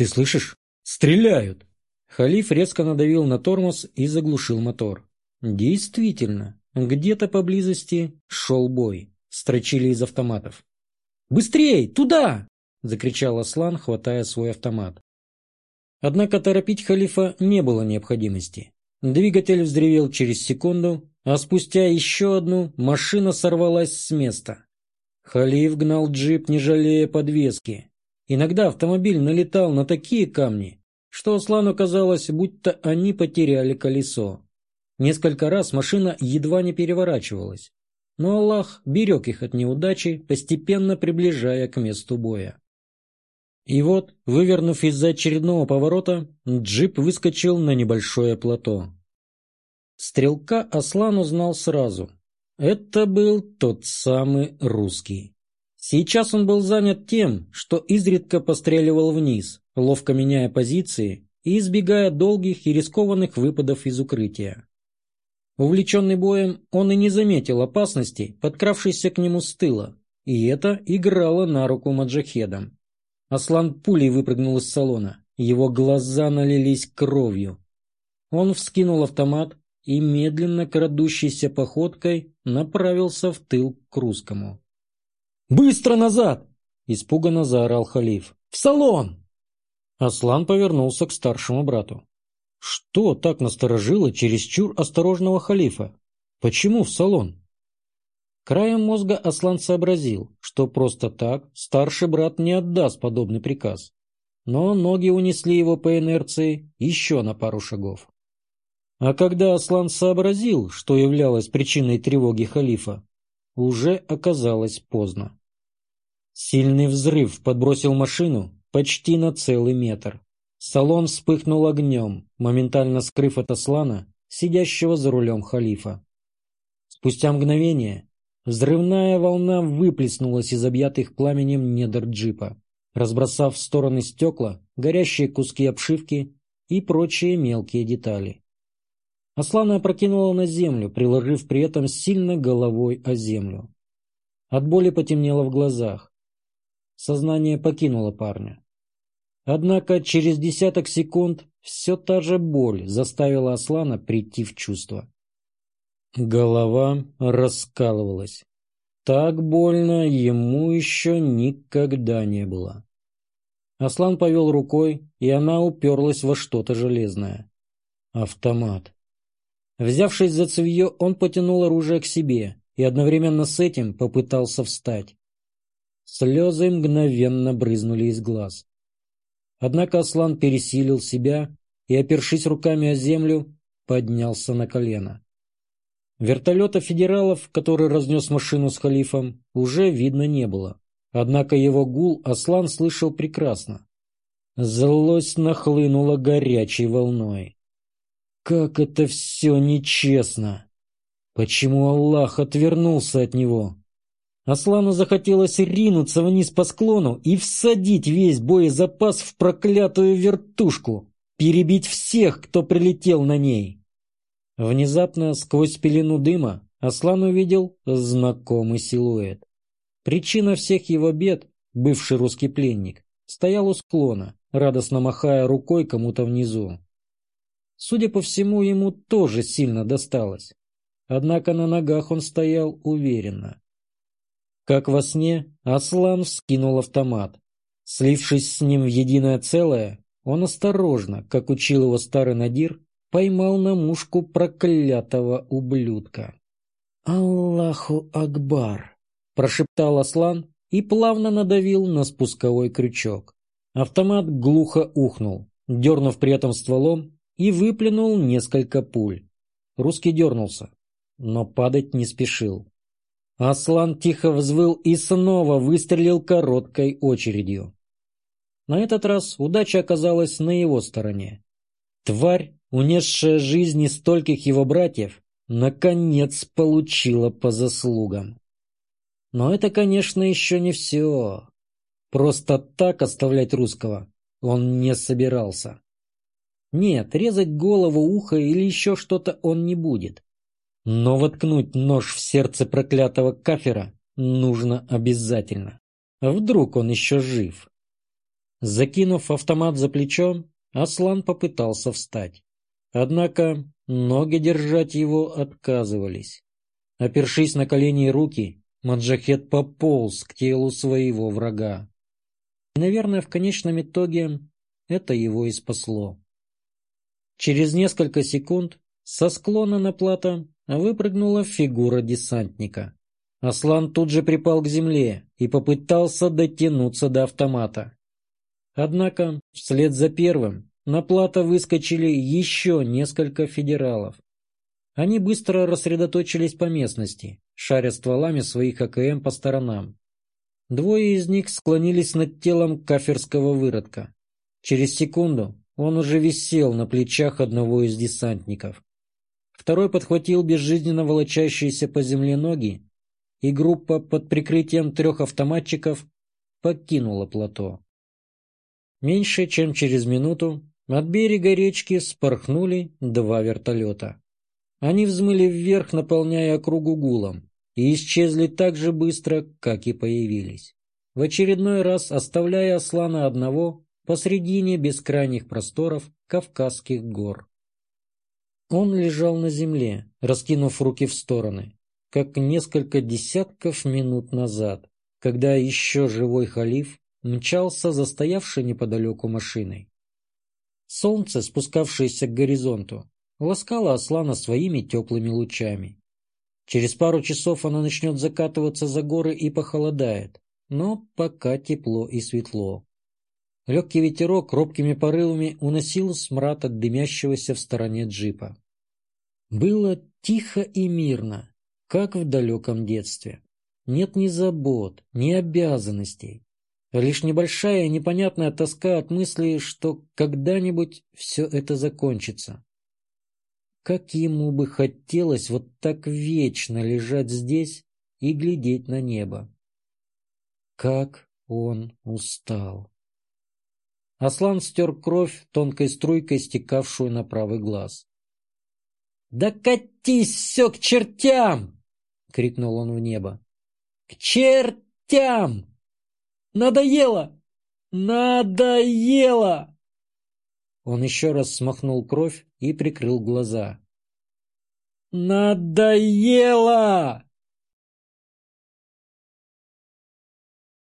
«Ты слышишь? Стреляют!» Халиф резко надавил на тормоз и заглушил мотор. Действительно, где-то поблизости шел бой. Строчили из автоматов. «Быстрей! Туда!» — закричал Аслан, хватая свой автомат. Однако торопить халифа не было необходимости. Двигатель взревел через секунду, а спустя еще одну машина сорвалась с места. Халиф гнал джип, не жалея подвески. Иногда автомобиль налетал на такие камни, что Аслану казалось, будто они потеряли колесо. Несколько раз машина едва не переворачивалась, но Аллах берег их от неудачи, постепенно приближая к месту боя. И вот, вывернув из-за очередного поворота, джип выскочил на небольшое плато. Стрелка Аслан узнал сразу. Это был тот самый русский. Сейчас он был занят тем, что изредка постреливал вниз, ловко меняя позиции и избегая долгих и рискованных выпадов из укрытия. Увлеченный боем, он и не заметил опасности, подкравшейся к нему с тыла, и это играло на руку маджахедам. Аслан пулей выпрыгнул из салона. Его глаза налились кровью. Он вскинул автомат и медленно крадущейся походкой направился в тыл к русскому. «Быстро назад!» – испуганно заорал халиф. «В салон!» Аслан повернулся к старшему брату. Что так насторожило чересчур осторожного халифа? Почему в салон? Краем мозга Аслан сообразил, что просто так старший брат не отдаст подобный приказ. Но ноги унесли его по инерции еще на пару шагов. А когда Аслан сообразил, что являлось причиной тревоги халифа, уже оказалось поздно. Сильный взрыв подбросил машину почти на целый метр. Салон вспыхнул огнем, моментально скрыв от Аслана, сидящего за рулем халифа. Спустя мгновение Взрывная волна выплеснулась из объятых пламенем недр джипа, разбросав в стороны стекла, горящие куски обшивки и прочие мелкие детали. Аслана опрокинула на землю, приложив при этом сильно головой о землю. От боли потемнело в глазах. Сознание покинуло парня. Однако через десяток секунд все та же боль заставила Аслана прийти в чувство. Голова раскалывалась. Так больно ему еще никогда не было. Аслан повел рукой, и она уперлась во что-то железное. Автомат. Взявшись за цевье, он потянул оружие к себе и одновременно с этим попытался встать. Слезы мгновенно брызнули из глаз. Однако Аслан пересилил себя и, опершись руками о землю, поднялся на колено. Вертолета федералов, который разнес машину с халифом, уже видно не было. Однако его гул Аслан слышал прекрасно. Злость нахлынула горячей волной. Как это все нечестно! Почему Аллах отвернулся от него? Аслану захотелось ринуться вниз по склону и всадить весь боезапас в проклятую вертушку, перебить всех, кто прилетел на ней. Внезапно, сквозь пелену дыма, Аслан увидел знакомый силуэт. Причина всех его бед, бывший русский пленник, стоял у склона, радостно махая рукой кому-то внизу. Судя по всему, ему тоже сильно досталось. Однако на ногах он стоял уверенно. Как во сне, Аслан вскинул автомат. Слившись с ним в единое целое, он осторожно, как учил его старый Надир, поймал на мушку проклятого ублюдка. «Аллаху Акбар!» – прошептал Аслан и плавно надавил на спусковой крючок. Автомат глухо ухнул, дернув при этом стволом, и выплюнул несколько пуль. Русский дернулся, но падать не спешил. Аслан тихо взвыл и снова выстрелил короткой очередью. На этот раз удача оказалась на его стороне. Тварь унесшая жизни стольких его братьев, наконец получила по заслугам. Но это, конечно, еще не все. Просто так оставлять русского он не собирался. Нет, резать голову, ухо или еще что-то он не будет. Но воткнуть нож в сердце проклятого кафера нужно обязательно. Вдруг он еще жив. Закинув автомат за плечо, Аслан попытался встать. Однако ноги держать его отказывались. Опершись на колени и руки, Маджахет пополз к телу своего врага. И, наверное, в конечном итоге это его и спасло. Через несколько секунд со склона на плато выпрыгнула фигура десантника. Аслан тут же припал к земле и попытался дотянуться до автомата. Однако, вслед за первым, на плато выскочили еще несколько федералов. Они быстро рассредоточились по местности, шаря стволами своих АКМ по сторонам. Двое из них склонились над телом каферского выродка. Через секунду он уже висел на плечах одного из десантников. Второй подхватил безжизненно волочащиеся по земле ноги, и группа под прикрытием трех автоматчиков покинула плато. Меньше чем через минуту от берега речки спорхнули два вертолета. Они взмыли вверх, наполняя округу гулом, и исчезли так же быстро, как и появились, в очередной раз оставляя Аслана одного посредине бескрайних просторов Кавказских гор. Он лежал на земле, раскинув руки в стороны, как несколько десятков минут назад, когда еще живой халиф мчался за стоявшей неподалеку машиной. Солнце, спускавшееся к горизонту, ласкало Аслана своими теплыми лучами. Через пару часов она начнет закатываться за горы и похолодает, но пока тепло и светло. Легкий ветерок робкими порывами уносил смрад от дымящегося в стороне джипа. Было тихо и мирно, как в далеком детстве. Нет ни забот, ни обязанностей. Лишь небольшая непонятная тоска от мысли, что когда-нибудь все это закончится. Как ему бы хотелось вот так вечно лежать здесь и глядеть на небо. Как он устал. Аслан стер кровь тонкой струйкой, стекавшую на правый глаз. «Да катись все к чертям!» — крикнул он в небо. «К чертям! Надоело! Надоело!» Он еще раз смахнул кровь и прикрыл глаза. «Надоело!»